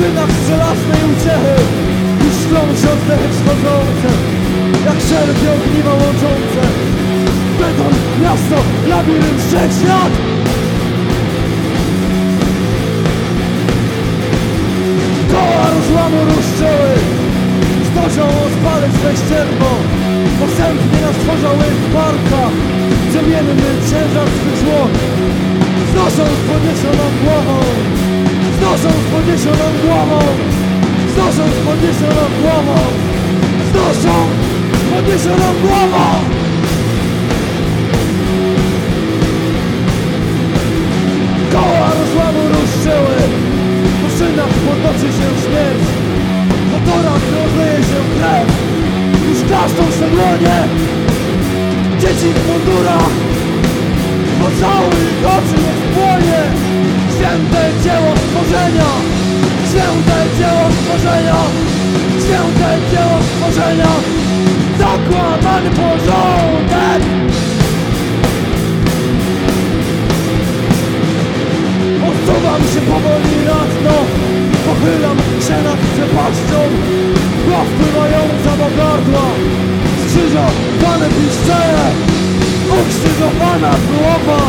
przyczynach z żelaznej uciechy Już szklą się oddechy wschodzące Jak szerpie ogniwa łączące. Beton, miasto, labirynt, wszechświat Koła rozłamu rozczyły Zdorzą odpaleć we ścierwo. Posępnie nas tworzały parka Ciemienny ciężar swych złot. Znosząc podniesioną głową. Znoszą z podniesioną głową. Znoszą z podniesioną głową. Znoszą podniesioną głową. Koła rozłamu rozcięły. Po szynach potoczy się śmierć. Po torach rozleje się krew. Już klaszczą szczególnie Dzieci w mundurach. Po cały stworzenia. Święte dzieło stworzenia. Święte dzieło stworzenia. Zakłamany porządek. Odsuwam się powoli na dno Pochylam się nad przepaścią. Mgła wpływająca do gardła Skrzyżowane piszczeje Ukrzyżowana głowa.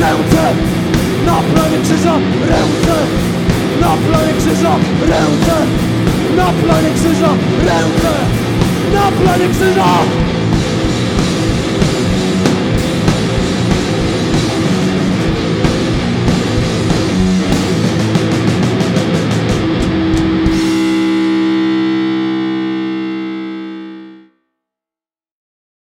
Ręce na planie krzyża Ręce. Na planie krzyża Ręce. Na planie krzyża Ręce. Na planie krzyża